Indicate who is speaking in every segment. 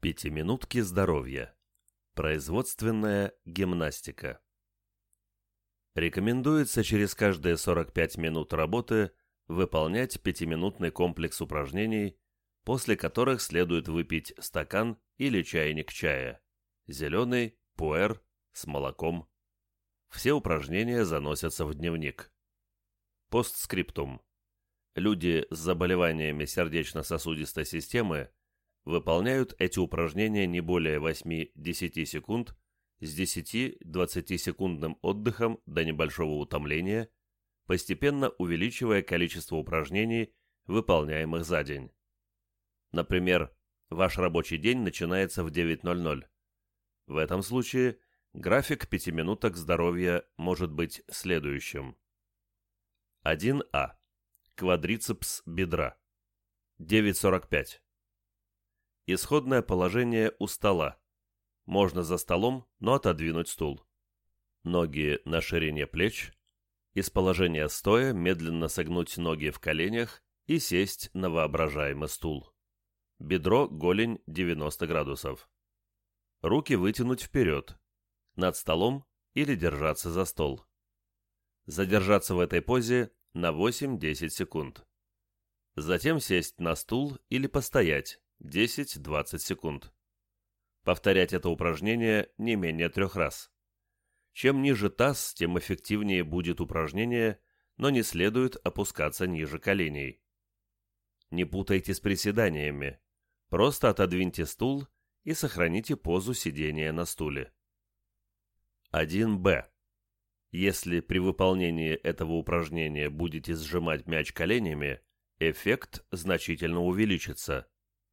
Speaker 1: Пятиминутки здоровья. Производственная гимнастика. Рекомендуется через каждые 45 минут работы выполнять пятиминутный комплекс упражнений, после которых следует выпить стакан или чайник чая, зеленый, пуэр, с молоком. Все упражнения заносятся в дневник. Постскриптум. Люди с заболеваниями сердечно-сосудистой системы выполняют эти упражнения не более 8-10 секунд с 10-20 секундным отдыхом до небольшого утомления, постепенно увеличивая количество упражнений, выполняемых за день. Например, ваш рабочий день начинается в 9.00. В этом случае график 5 минуток здоровья может быть следующим. 1А. Квадрицепс бедра. 9.45. Исходное положение у стола. Можно за столом, но отодвинуть стул. Ноги на ширине плеч. Из положения стоя медленно согнуть ноги в коленях и сесть на воображаемый стул. Бедро, голень 90 градусов. Руки вытянуть вперед. Над столом или держаться за стол. Задержаться в этой позе на 8-10 секунд. Затем сесть на стул или постоять 10-20 секунд. Повторять это упражнение не менее трех раз. Чем ниже таз, тем эффективнее будет упражнение, но не следует опускаться ниже коленей. Не путайте с приседаниями. Просто отодвиньте стул и сохраните позу сидения на стуле. 1Б. Если при выполнении этого упражнения будете сжимать мяч коленями, эффект значительно увеличится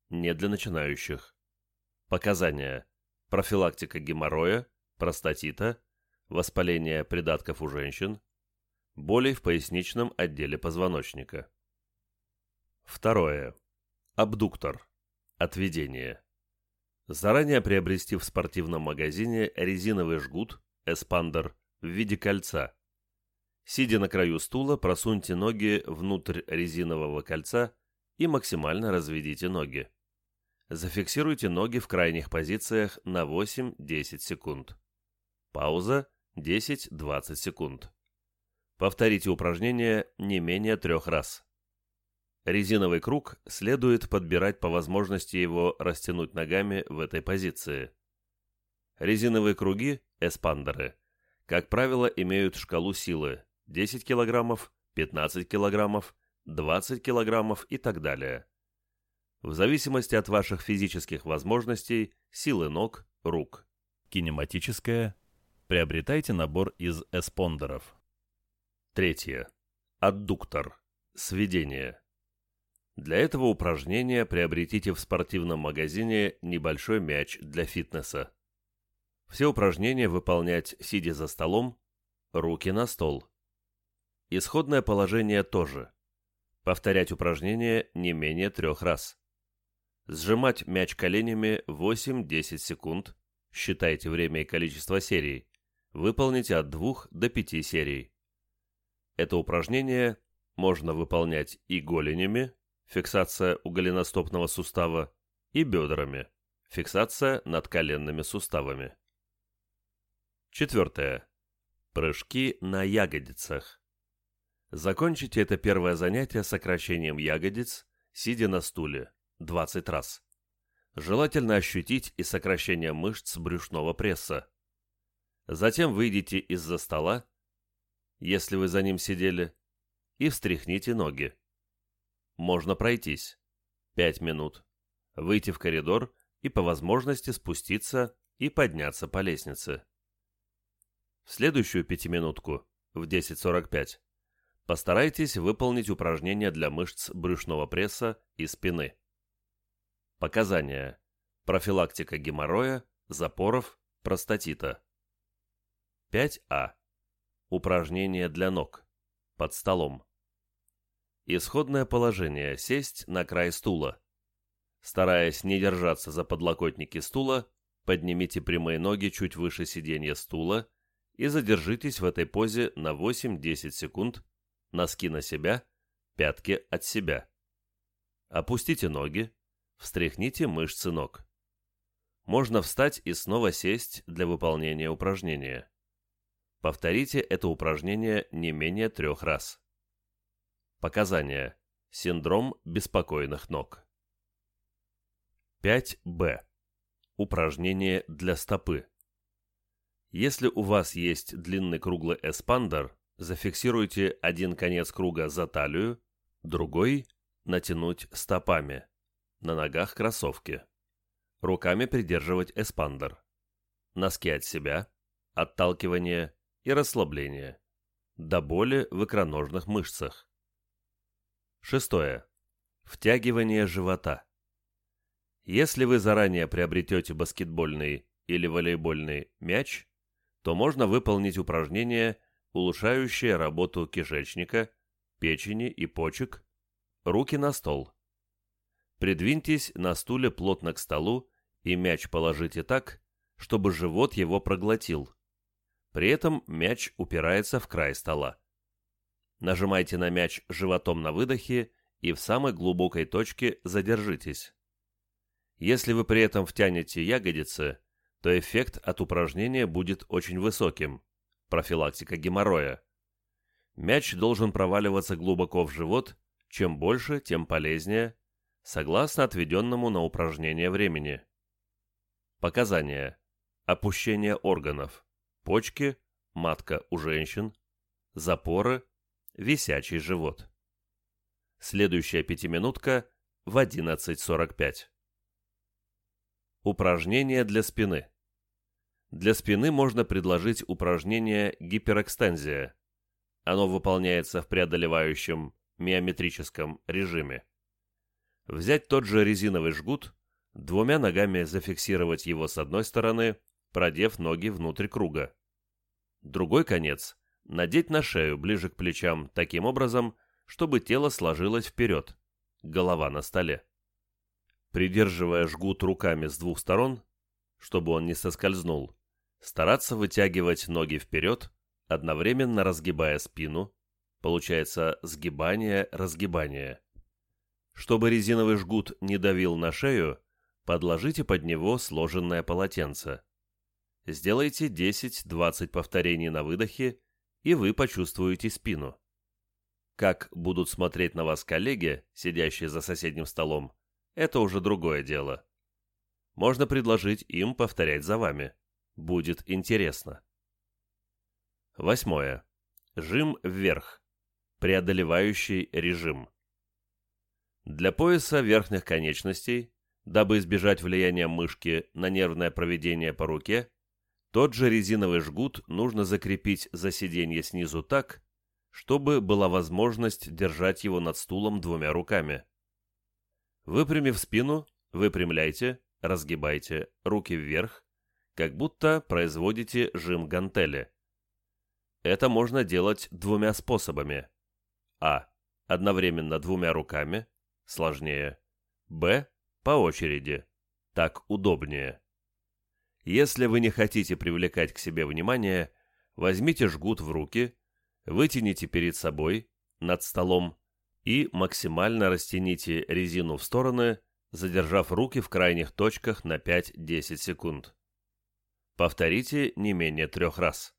Speaker 1: не для начинающих. Показания. Профилактика геморроя, простатита, воспаление придатков у женщин, боли в поясничном отделе позвоночника. Второе. Абдуктор. Отведение. Заранее приобрести в спортивном магазине резиновый жгут, эспандер, в виде кольца. Сидя на краю стула, просуньте ноги внутрь резинового кольца и максимально разведите ноги. Зафиксируйте ноги в крайних позициях на 8-10 секунд. Пауза 10-20 секунд. Повторите упражнение не менее трех раз. Резиновый круг следует подбирать по возможности его растянуть ногами в этой позиции. Резиновые круги, эспандеры, как правило, имеют шкалу силы 10 кг, 15 кг, 20 кг и так далее в зависимости от ваших физических возможностей, силы ног, рук. Кинематическое. Приобретайте набор из эспондеров. Третье. Аддуктор. Сведение. Для этого упражнения приобретите в спортивном магазине небольшой мяч для фитнеса. Все упражнения выполнять сидя за столом, руки на стол. Исходное положение тоже. Повторять упражнения не менее трех раз. Сжимать мяч коленями 8-10 секунд. Считайте время и количество серий. Выполните от 2 до 5 серий. Это упражнение можно выполнять и голенями, фиксация у голеностопного сустава, и бедрами, фиксация над коленными суставами. Четвертое. Прыжки на ягодицах. Закончите это первое занятие сокращением ягодиц, сидя на стуле. 20 раз. Желательно ощутить и сокращение мышц брюшного пресса. Затем выйдите из-за стола, если вы за ним сидели, и встряхните ноги. Можно пройтись. 5 минут. Выйти в коридор и по возможности спуститься и подняться по лестнице. В следующую пятиминутку, в 10.45, постарайтесь выполнить упражнения для мышц брюшного пресса и спины. Показания. Профилактика геморроя, запоров, простатита. 5А. Упражнения для ног. Под столом. Исходное положение – сесть на край стула. Стараясь не держаться за подлокотники стула, поднимите прямые ноги чуть выше сиденья стула и задержитесь в этой позе на 8-10 секунд, носки на себя, пятки от себя. Опустите ноги, Встряхните мышцы ног. можно встать и снова сесть для выполнения упражнения. Повторите это упражнение не менее трех раз. Показания. Синдром беспокойных ног. 5б. Упражнение для стопы. Если у вас есть длинный круглый эспандер, зафиксируйте один конец круга за талию, другой натянуть стопами. На ногах кроссовки. Руками придерживать эспандер. Носки от себя, отталкивание и расслабление. До боли в икроножных мышцах. Шестое. Втягивание живота. Если вы заранее приобретете баскетбольный или волейбольный мяч, то можно выполнить упражнение, улучшающее работу кишечника, печени и почек, руки на стол. Придвиньтесь на стуле плотно к столу и мяч положите так, чтобы живот его проглотил. При этом мяч упирается в край стола. Нажимайте на мяч животом на выдохе и в самой глубокой точке задержитесь. Если вы при этом втянете ягодицы, то эффект от упражнения будет очень высоким. Профилактика геморроя. Мяч должен проваливаться глубоко в живот, чем больше, тем полезнее, согласно отведенному на упражнение времени. Показания. Опущение органов. Почки, матка у женщин, запоры, висячий живот. Следующая пятиминутка в 11.45. Упражнения для спины. Для спины можно предложить упражнение гиперэкстензия. Оно выполняется в преодолевающем миометрическом режиме. Взять тот же резиновый жгут, двумя ногами зафиксировать его с одной стороны, продев ноги внутрь круга. Другой конец надеть на шею ближе к плечам таким образом, чтобы тело сложилось вперед, голова на столе. Придерживая жгут руками с двух сторон, чтобы он не соскользнул, стараться вытягивать ноги вперед, одновременно разгибая спину, получается сгибание-разгибание. Чтобы резиновый жгут не давил на шею, подложите под него сложенное полотенце. Сделайте 10-20 повторений на выдохе, и вы почувствуете спину. Как будут смотреть на вас коллеги, сидящие за соседним столом, это уже другое дело. Можно предложить им повторять за вами. Будет интересно. Восьмое. Жим вверх. Преодолевающий режим. Для пояса верхних конечностей, дабы избежать влияния мышки на нервное проведение по руке, тот же резиновый жгут нужно закрепить за сиденье снизу так, чтобы была возможность держать его над стулом двумя руками. Выпрямив спину, выпрямляйте, разгибайте руки вверх, как будто производите жим гантели. Это можно делать двумя способами. А. Одновременно двумя руками. Сложнее. Б. По очереди. Так удобнее. Если вы не хотите привлекать к себе внимание, возьмите жгут в руки, вытяните перед собой, над столом, и максимально растяните резину в стороны, задержав руки в крайних точках на 5-10 секунд. Повторите не менее трех раз.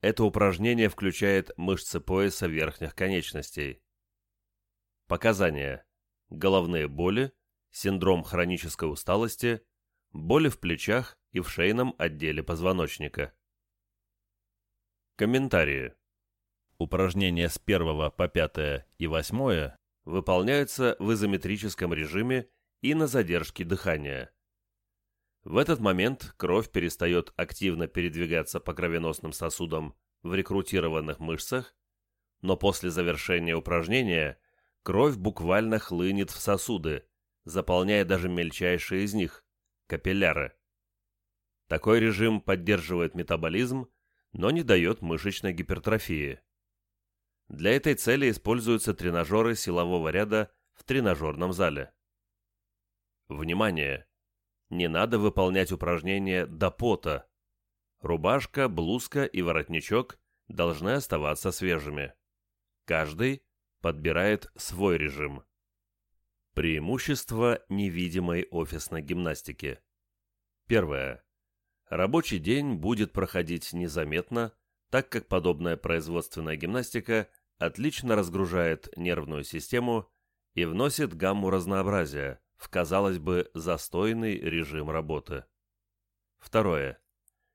Speaker 1: Это упражнение включает мышцы пояса верхних конечностей. Показания. Головные боли, синдром хронической усталости, боли в плечах и в шейном отделе позвоночника. Комментарии. Упражнения с 1 по 5 и 8 выполняются в изометрическом режиме и на задержке дыхания. В этот момент кровь перестает активно передвигаться по кровеносным сосудам в рекрутированных мышцах, но после завершения упражнения кровь буквально хлынет в сосуды, заполняя даже мельчайшие из них, капилляры. Такой режим поддерживает метаболизм, но не дает мышечной гипертрофии. Для этой цели используются тренажеры силового ряда в тренажерном зале. Внимание! Не надо выполнять упражнения до пота. Рубашка, блузка и воротничок должны оставаться свежими. Каждый подбирает свой режим. Преимущество невидимой офисной гимнастики. Первое. Рабочий день будет проходить незаметно, так как подобная производственная гимнастика отлично разгружает нервную систему и вносит гамму разнообразия в, казалось бы, застойный режим работы. Второе.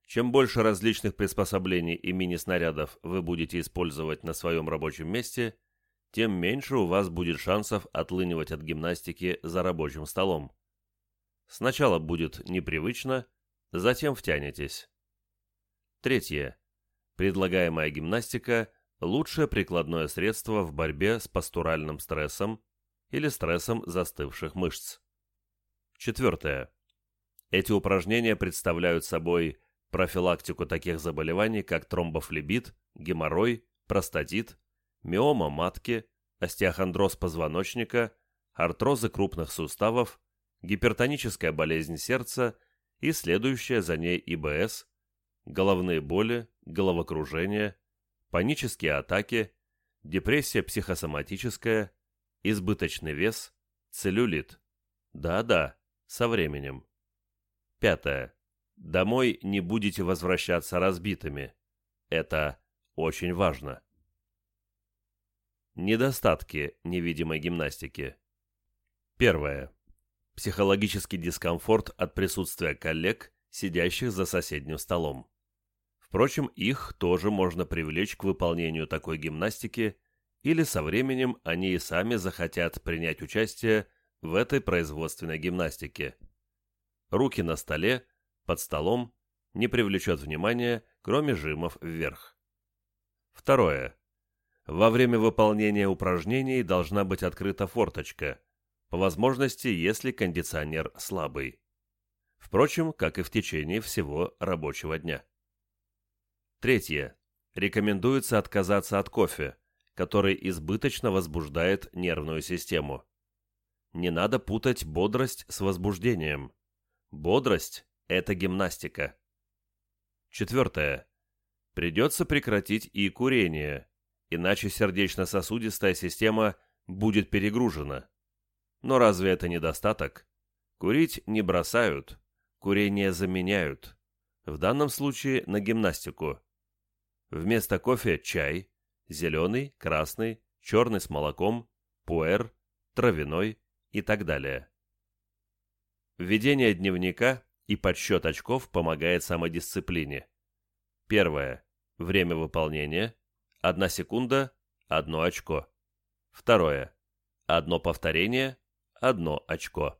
Speaker 1: Чем больше различных приспособлений и мини-снарядов вы будете использовать на своем рабочем месте, тем меньше у вас будет шансов отлынивать от гимнастики за рабочим столом. Сначала будет непривычно, затем втянетесь. Третье. Предлагаемая гимнастика – лучшее прикладное средство в борьбе с постуральным стрессом или стрессом застывших мышц. Четвертое. Эти упражнения представляют собой профилактику таких заболеваний, как тромбофлебит, геморрой, простатит, миома матки, остеохондроз позвоночника, артрозы крупных суставов, гипертоническая болезнь сердца и следующая за ней ИБС, головные боли, головокружение, панические атаки, депрессия психосоматическая, избыточный вес, целлюлит. Да-да, со временем. Пятое. Домой не будете возвращаться разбитыми. Это очень важно. Недостатки невидимой гимнастики. Первое. Психологический дискомфорт от присутствия коллег, сидящих за соседним столом. Впрочем, их тоже можно привлечь к выполнению такой гимнастики, или со временем они и сами захотят принять участие в этой производственной гимнастике. Руки на столе, под столом, не привлечет внимания, кроме жимов вверх. Второе. Во время выполнения упражнений должна быть открыта форточка, по возможности, если кондиционер слабый. Впрочем, как и в течение всего рабочего дня. Третье. Рекомендуется отказаться от кофе, который избыточно возбуждает нервную систему. Не надо путать бодрость с возбуждением. Бодрость – это гимнастика. Четвертое. Придется прекратить и курение, иначе сердечно-сосудистая система будет перегружена. Но разве это недостаток? Курить не бросают, курение заменяют. В данном случае на гимнастику. Вместо кофе чай, зеленый, красный, черный с молоком, пуэр, травяной и так далее. Введение дневника и подсчет очков помогает самодисциплине. Первое. Время выполнения. Одна секунда – одно очко. Второе. Одно повторение – одно очко.